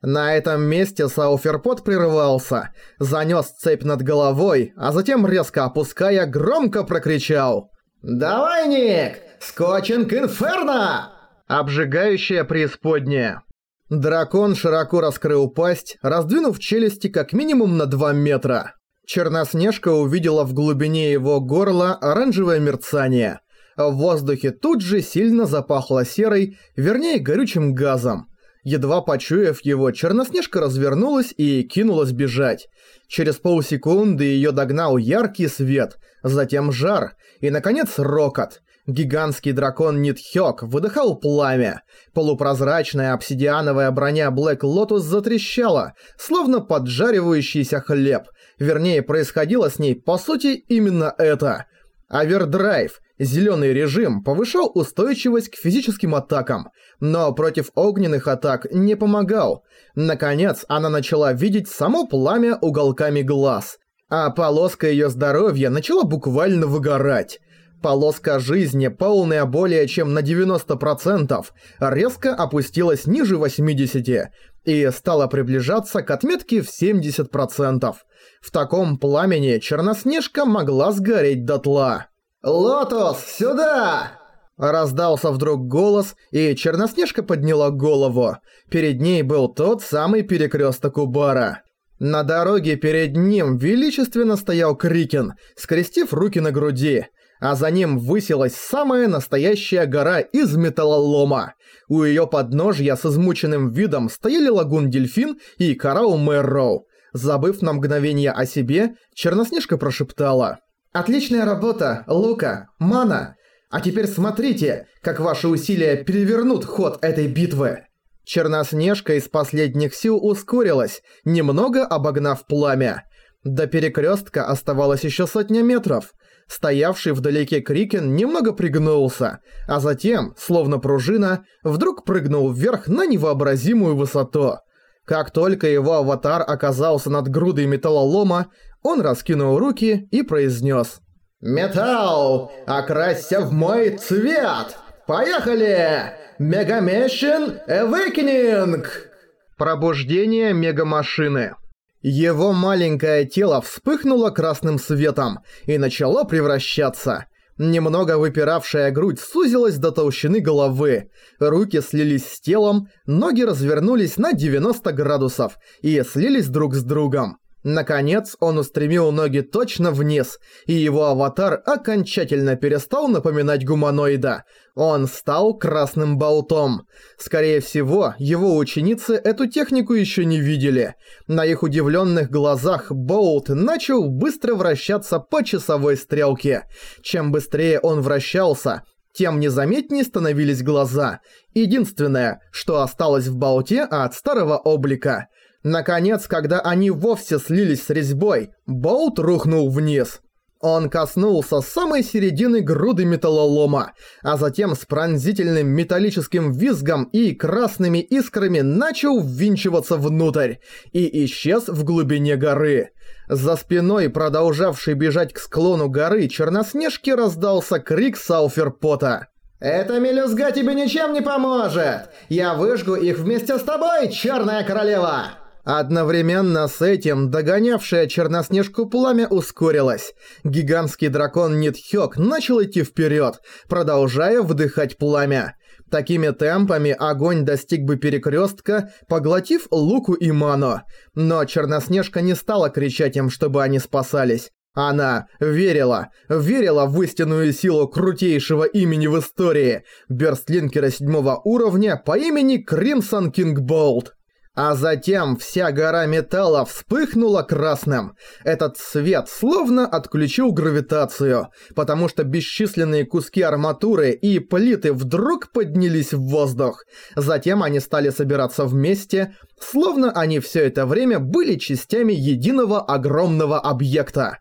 На этом месте Сауферпот прерывался, занёс цепь над головой, а затем, резко опуская, громко прокричал «Давай, Ник! Скотчинг Инферно!» Обжигающая преисподняя. Дракон широко раскрыл пасть, раздвинув челюсти как минимум на 2 метра. Черноснежка увидела в глубине его горла оранжевое мерцание. В воздухе тут же сильно запахло серой, вернее горючим газом. Едва почуяв его, Черноснежка развернулась и кинулась бежать. Через полсекунды её догнал яркий свет, затем жар и, наконец, рокот. Гигантский дракон Нитхёк выдыхал пламя. Полупрозрачная обсидиановая броня Блэк Лотус затрещала, словно поджаривающийся хлеб. Вернее, происходило с ней, по сути, именно это. Overdrive, зелёный режим, повышал устойчивость к физическим атакам, но против огненных атак не помогал. Наконец, она начала видеть само пламя уголками глаз, а полоска её здоровья начала буквально выгорать. Полоска жизни, полная более чем на 90%, резко опустилась ниже 80% и стала приближаться к отметке в 70%. В таком пламени Черноснежка могла сгореть дотла. «Лотос, сюда!» Раздался вдруг голос, и Черноснежка подняла голову. Перед ней был тот самый перекресток у бара. На дороге перед ним величественно стоял Крикин, скрестив руки на груди а за ним высилась самая настоящая гора из металлолома. У её подножья с измученным видом стояли лагун-дельфин и караул Мэрроу. Забыв на мгновение о себе, Черноснежка прошептала. «Отличная работа, Лука, Мана! А теперь смотрите, как ваши усилия перевернут ход этой битвы!» Черноснежка из последних сил ускорилась, немного обогнав пламя. До перекрестка оставалось еще сотня метров. Стоявший вдалеке Крикен немного пригнулся, а затем, словно пружина, вдруг прыгнул вверх на невообразимую высоту. Как только его аватар оказался над грудой металлолома, он раскинул руки и произнес «Металл, окрасься в мой цвет! Поехали! Mega Machine Awakening!» Пробуждение мегамашины его маленькое тело вспыхнуло красным светом и начало превращаться. Немного выпиравшая грудь сузилась до толщины головы, руки слились с телом, ноги развернулись на 90 градусов и слились друг с другом. Наконец, он устремил ноги точно вниз, и его аватар окончательно перестал напоминать гуманоида. Он стал красным болтом. Скорее всего, его ученицы эту технику еще не видели. На их удивленных глазах болт начал быстро вращаться по часовой стрелке. Чем быстрее он вращался, тем незаметнее становились глаза. Единственное, что осталось в болте от старого облика – Наконец, когда они вовсе слились с резьбой, болт рухнул вниз. Он коснулся самой середины груды металлолома, а затем с пронзительным металлическим визгом и красными искрами начал ввинчиваться внутрь и исчез в глубине горы. За спиной, продолжавшей бежать к склону горы, Черноснежки раздался крик Сауферпота. «Эта мелюзга тебе ничем не поможет! Я выжгу их вместе с тобой, Черная Королева!» Одновременно с этим догонявшая Черноснежку пламя ускорилось. Гигантский дракон Нитхёк начал идти вперед, продолжая вдыхать пламя. Такими темпами огонь достиг бы перекрестка, поглотив Луку и Ману. Но Черноснежка не стала кричать им, чтобы они спасались. Она верила, верила в истинную силу крутейшего имени в истории, Берстлинкера седьмого уровня по имени Кримсон Кингболт. А затем вся гора металла вспыхнула красным. Этот свет словно отключил гравитацию, потому что бесчисленные куски арматуры и плиты вдруг поднялись в воздух. Затем они стали собираться вместе, словно они все это время были частями единого огромного объекта.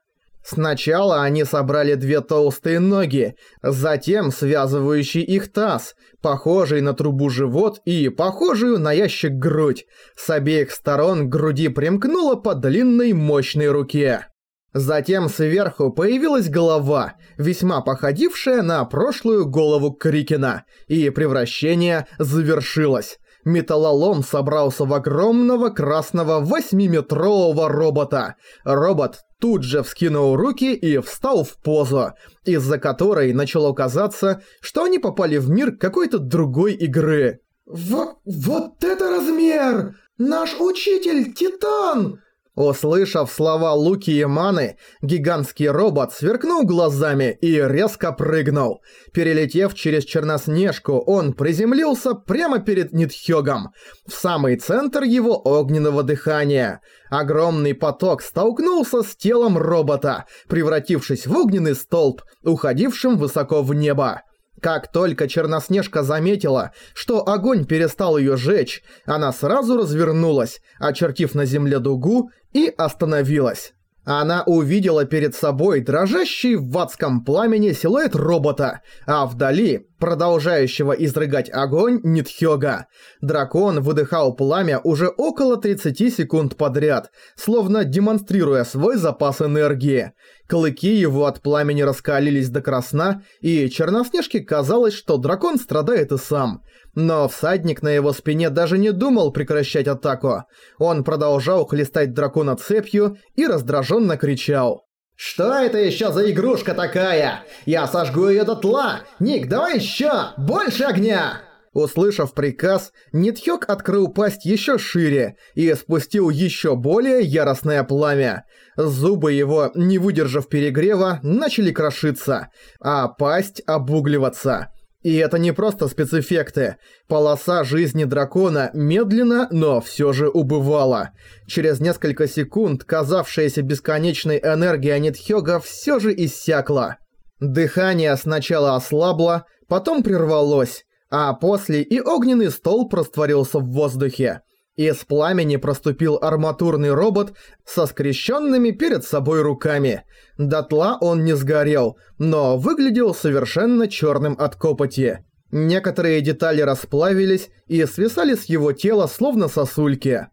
Сначала они собрали две толстые ноги, затем связывающий их таз, похожий на трубу живот и похожую на ящик грудь. С обеих сторон груди примкнула по длинной мощной руке. Затем сверху появилась голова, весьма походившая на прошлую голову Крикена, и превращение завершилось. Металлолом собрался в огромного красного восьмиметрового робота. Робот тут же вскинул руки и встал в позу, из-за которой начало казаться, что они попали в мир какой-то другой игры. «Вот это размер! Наш учитель Титан!» Услышав слова Луки и Маны, гигантский робот сверкнул глазами и резко прыгнул. Перелетев через Черноснежку, он приземлился прямо перед Нитхёгом, в самый центр его огненного дыхания. Огромный поток столкнулся с телом робота, превратившись в огненный столб, уходившим высоко в небо. Как только Черноснежка заметила, что огонь перестал ее жечь, она сразу развернулась, очертив на земле дугу, и остановилась. Она увидела перед собой дрожащий в адском пламени силуэт робота, а вдали, продолжающего изрыгать огонь, Нитхёга. Дракон выдыхал пламя уже около 30 секунд подряд, словно демонстрируя свой запас энергии. Клыки его от пламени раскалились до красна, и Черноснежке казалось, что дракон страдает и сам. Но всадник на его спине даже не думал прекращать атаку. Он продолжал хлестать дракона цепью и раздраженно кричал. «Что это еще за игрушка такая? Я сожгу ее дотла! Ник, давай еще! Больше огня!» Услышав приказ, Нитхёк открыл пасть еще шире и спустил еще более яростное пламя. Зубы его, не выдержав перегрева, начали крошиться, а пасть обугливаться. И это не просто спецэффекты. Полоса жизни дракона медленно, но все же убывала. Через несколько секунд казавшаяся бесконечной энергия Нитхёга все же иссякла. Дыхание сначала ослабло, потом прервалось, а после и огненный стол растворился в воздухе. Из пламени проступил арматурный робот со скрещенными перед собой руками. Дотла он не сгорел, но выглядел совершенно черным от копоти. Некоторые детали расплавились и свисали с его тела словно сосульки.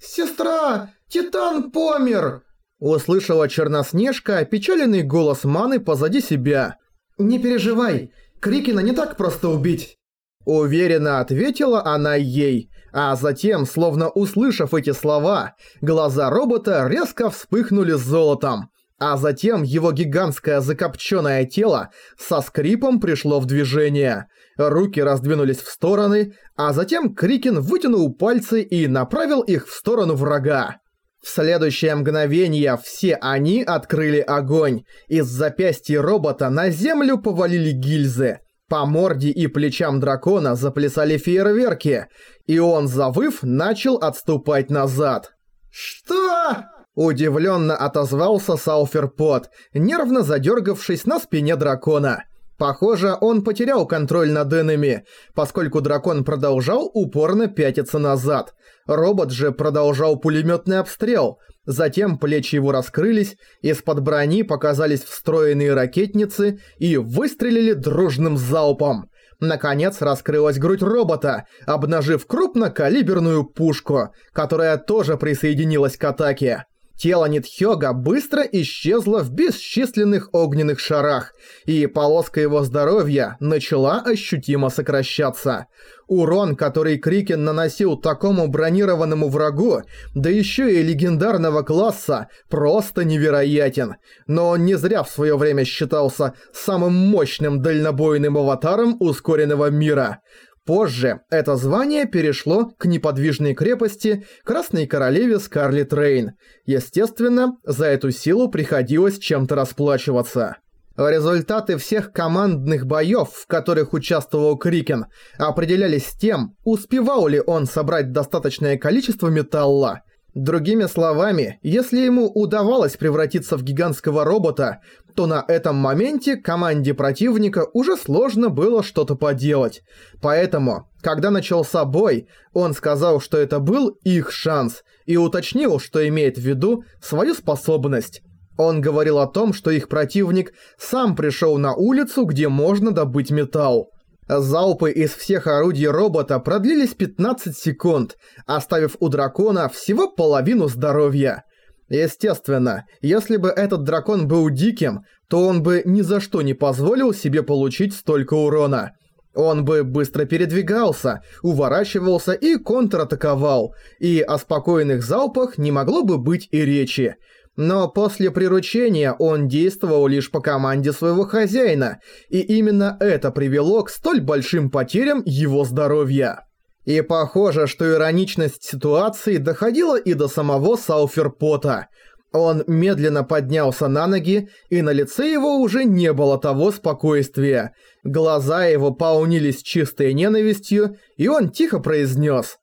«Сестра, Титан помер!» Услышала Черноснежка опечаленный голос Маны позади себя. «Не переживай, Крикина не так просто убить!» Уверенно ответила она ей, а затем, словно услышав эти слова, глаза робота резко вспыхнули золотом, а затем его гигантское закопченное тело со скрипом пришло в движение. Руки раздвинулись в стороны, а затем Крикин вытянул пальцы и направил их в сторону врага. В следующее мгновение все они открыли огонь. Из запястья робота на землю повалили гильзы. По морде и плечам дракона заплясали фейерверки, и он, завыв, начал отступать назад. «Что?» Удивленно отозвался Сауферпот, нервно задергавшись на спине дракона. Похоже, он потерял контроль над энеми, поскольку дракон продолжал упорно пятиться назад. Робот же продолжал пулеметный обстрел. Затем плечи его раскрылись, из-под брони показались встроенные ракетницы и выстрелили дружным залпом. Наконец раскрылась грудь робота, обнажив крупнокалиберную пушку, которая тоже присоединилась к атаке. Тело Нитхёга быстро исчезло в бесчисленных огненных шарах, и полоска его здоровья начала ощутимо сокращаться. Урон, который Крикен наносил такому бронированному врагу, да еще и легендарного класса, просто невероятен. Но он не зря в свое время считался самым мощным дальнобойным аватаром ускоренного мира. Позже это звание перешло к неподвижной крепости Красной Королеве Скарлет Рейн. Естественно, за эту силу приходилось чем-то расплачиваться. Результаты всех командных боёв, в которых участвовал Крикен, определялись тем, успевал ли он собрать достаточное количество металла. Другими словами, если ему удавалось превратиться в гигантского робота, то на этом моменте команде противника уже сложно было что-то поделать. Поэтому, когда начался бой, он сказал, что это был их шанс, и уточнил, что имеет в виду свою способность. Он говорил о том, что их противник сам пришел на улицу, где можно добыть металл. Залпы из всех орудий робота продлились 15 секунд, оставив у дракона всего половину здоровья. Естественно, если бы этот дракон был диким, то он бы ни за что не позволил себе получить столько урона. Он бы быстро передвигался, уворачивался и контратаковал, и о спокойных залпах не могло бы быть и речи. Но после приручения он действовал лишь по команде своего хозяина, и именно это привело к столь большим потерям его здоровья. И похоже, что ироничность ситуации доходила и до самого Сауферпота – он медленно поднялся на ноги, и на лице его уже не было того спокойствия. Глаза его полнились чистой ненавистью, и он тихо произнес: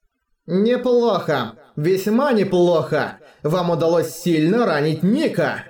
«Неплохо. Весьма неплохо. Вам удалось сильно ранить Ника».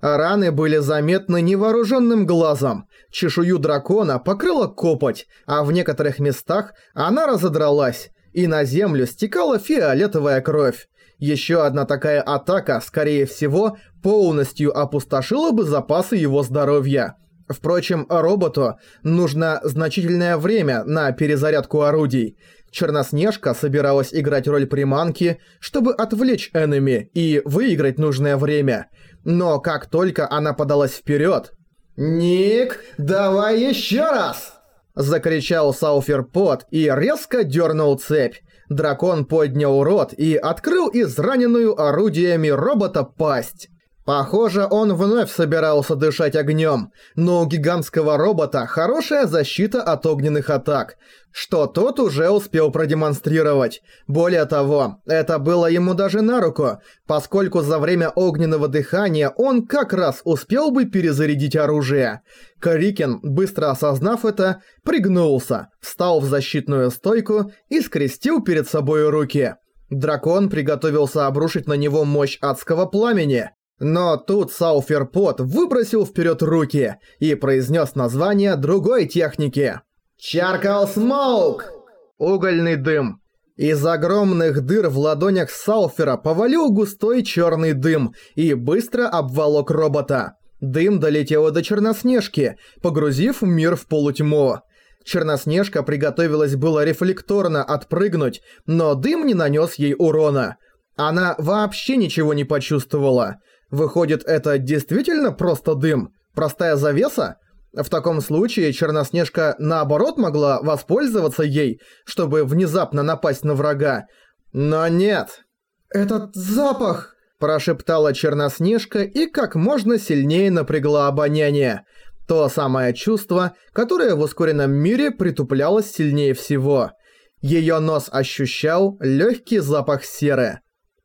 Раны были заметны невооруженным глазом. Чешую дракона покрыла копоть, а в некоторых местах она разодралась, и на землю стекала фиолетовая кровь. Еще одна такая атака, скорее всего, полностью опустошила бы запасы его здоровья. Впрочем, роботу нужно значительное время на перезарядку орудий. Черноснежка собиралась играть роль приманки, чтобы отвлечь энеми и выиграть нужное время. Но как только она подалась вперед, «Ник, давай еще раз!» Закричал Сауферпот и резко дернул цепь. Дракон поднял рот и открыл израненную орудиями робота пасть. Похоже, он вновь собирался дышать огнем, но у гигантского робота хорошая защита от огненных атак, что тот уже успел продемонстрировать. Более того, это было ему даже на руку, поскольку за время огненного дыхания он как раз успел бы перезарядить оружие. Карикин, быстро осознав это, пригнулся, встал в защитную стойку и скрестил перед собой руки. Дракон приготовился обрушить на него мощь адского пламени. Но тут Сауферпот выбросил вперед руки и произнес название другой техники. «Чаркал Смоук!» Угольный дым. Из огромных дыр в ладонях Сауфера повалил густой черный дым и быстро обволок робота. Дым долетел до Черноснежки, погрузив мир в полутьму. Черноснежка приготовилась было рефлекторно отпрыгнуть, но дым не нанес ей урона. Она вообще ничего не почувствовала. Выходит, это действительно просто дым? Простая завеса? В таком случае Черноснежка наоборот могла воспользоваться ей, чтобы внезапно напасть на врага. Но нет. «Этот запах!» – прошептала Черноснежка и как можно сильнее напрягла обоняние. То самое чувство, которое в ускоренном мире притуплялось сильнее всего. Её нос ощущал легкий запах серы.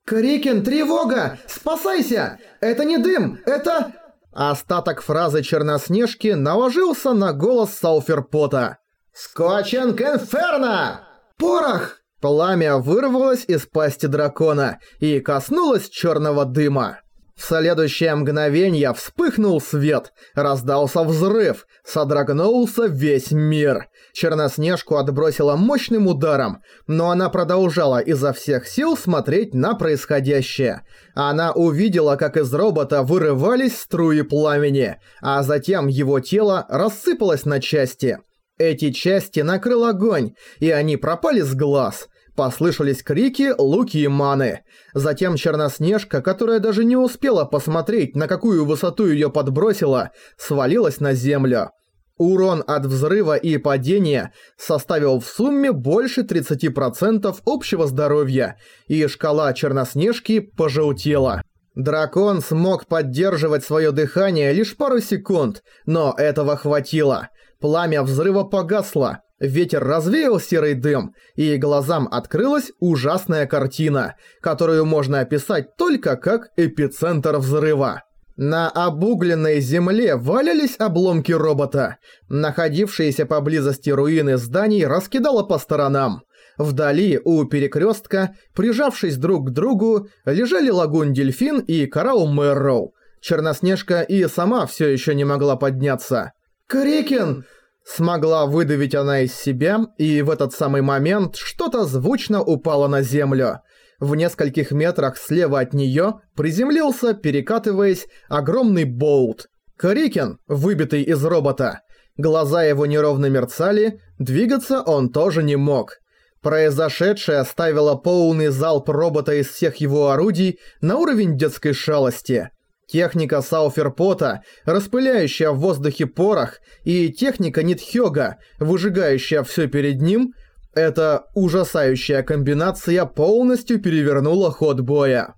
«Крикин, тревога! Спасайся! Это не дым, это...» Остаток фразы Черноснежки наложился на голос Сауферпота. «Скотчинг Инферно! Порох!» Пламя вырвалось из пасти дракона и коснулось черного дыма. В следующее мгновение вспыхнул свет, раздался взрыв, содрогнулся весь мир. Черноснежку отбросило мощным ударом, но она продолжала изо всех сил смотреть на происходящее. Она увидела, как из робота вырывались струи пламени, а затем его тело рассыпалось на части. Эти части накрыл огонь, и они пропали с глаз – Послышались крики, луки и маны. Затем Черноснежка, которая даже не успела посмотреть, на какую высоту ее подбросила, свалилась на землю. Урон от взрыва и падения составил в сумме больше 30% общего здоровья, и шкала Черноснежки пожелтела. Дракон смог поддерживать свое дыхание лишь пару секунд, но этого хватило. Пламя взрыва погасло, Ветер развеял серый дым, и глазам открылась ужасная картина, которую можно описать только как эпицентр взрыва. На обугленной земле валялись обломки робота. Находившиеся поблизости руины зданий раскидало по сторонам. Вдали, у перекрестка, прижавшись друг к другу, лежали лагун-дельфин и караул Мэрроу. Черноснежка и сама все еще не могла подняться. «Крикин! Смогла выдавить она из себя, и в этот самый момент что-то звучно упало на землю. В нескольких метрах слева от неё приземлился, перекатываясь, огромный болт. Карикин, выбитый из робота. Глаза его неровно мерцали, двигаться он тоже не мог. Произошедшее ставило полный залп робота из всех его орудий на уровень детской шалости. Техника Сауферпота, распыляющая в воздухе порох, и техника Нитхёга, выжигающая все перед ним, эта ужасающая комбинация полностью перевернула ход боя.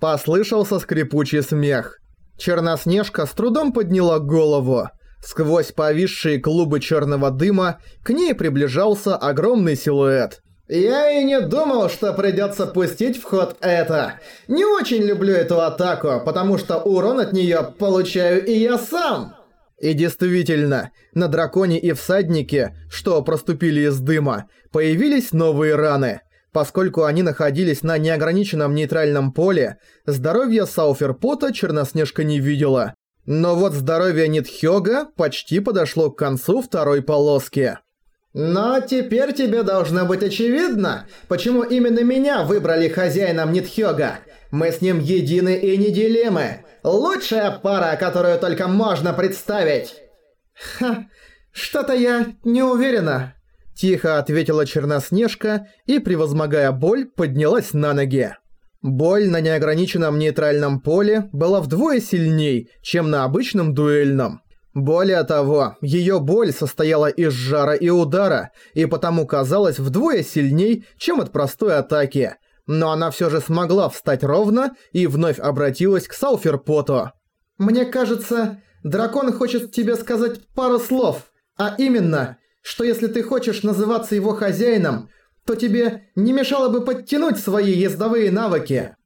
Послышался скрипучий смех. Черноснежка с трудом подняла голову. Сквозь повисшие клубы черного дыма к ней приближался огромный силуэт. «Я и не думал, что придется пустить в ход это. Не очень люблю эту атаку, потому что урон от нее получаю и я сам». И действительно, на драконе и всаднике, что проступили из дыма, появились новые раны. Поскольку они находились на неограниченном нейтральном поле, здоровье Сауферпота Черноснежка не видела. Но вот здоровье Нитхёга почти подошло к концу второй полоски. Но теперь тебе должно быть очевидно, почему именно меня выбрали хозяином Нитхёга. Мы с ним едины и неделимы. Лучшая пара, которую только можно представить. Ха, что-то я не уверена. Тихо ответила Черноснежка и, превозмогая боль, поднялась на ноги. Боль на неограниченном нейтральном поле была вдвое сильней, чем на обычном дуэльном. Более того, её боль состояла из жара и удара, и потому казалась вдвое сильней, чем от простой атаки. Но она всё же смогла встать ровно и вновь обратилась к Сауферпоту. «Мне кажется, дракон хочет тебе сказать пару слов, а именно, что если ты хочешь называться его хозяином, то тебе не мешало бы подтянуть свои ездовые навыки».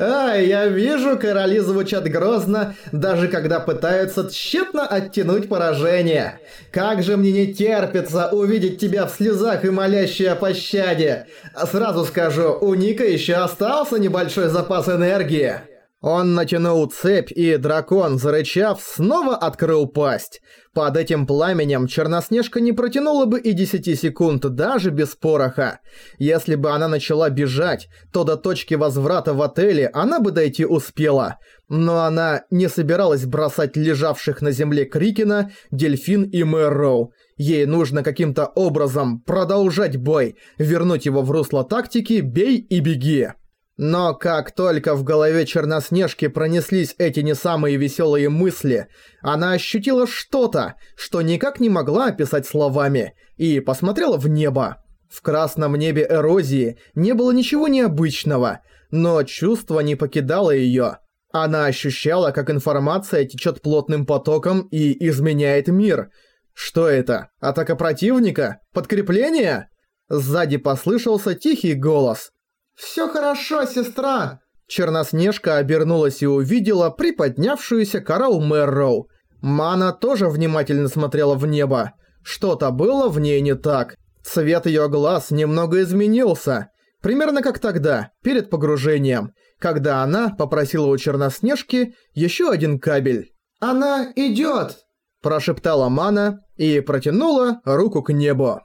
А, я вижу, короли звучат грозно, даже когда пытаются тщетно оттянуть поражение. Как же мне не терпится увидеть тебя в слезах и молящей о пощаде. Сразу скажу, у Ника еще остался небольшой запас энергии. Он натянул цепь, и дракон, зарычав, снова открыл пасть. Под этим пламенем Черноснежка не протянула бы и 10 секунд, даже без пороха. Если бы она начала бежать, то до точки возврата в отеле она бы дойти успела. Но она не собиралась бросать лежавших на земле Крикена, Дельфин и Мэрроу. Ей нужно каким-то образом продолжать бой, вернуть его в русло тактики «бей и беги». Но как только в голове Черноснежки пронеслись эти не самые веселые мысли, она ощутила что-то, что никак не могла описать словами, и посмотрела в небо. В красном небе эрозии не было ничего необычного, но чувство не покидало её. Она ощущала, как информация течет плотным потоком и изменяет мир. Что это? Атака противника? Подкрепление? Сзади послышался тихий голос. «Всё хорошо, сестра!» Черноснежка обернулась и увидела приподнявшуюся коралл Мэрроу. Мана тоже внимательно смотрела в небо. Что-то было в ней не так. Цвет её глаз немного изменился. Примерно как тогда, перед погружением, когда она попросила у Черноснежки ещё один кабель. «Она идёт!» Прошептала Мана и протянула руку к небу.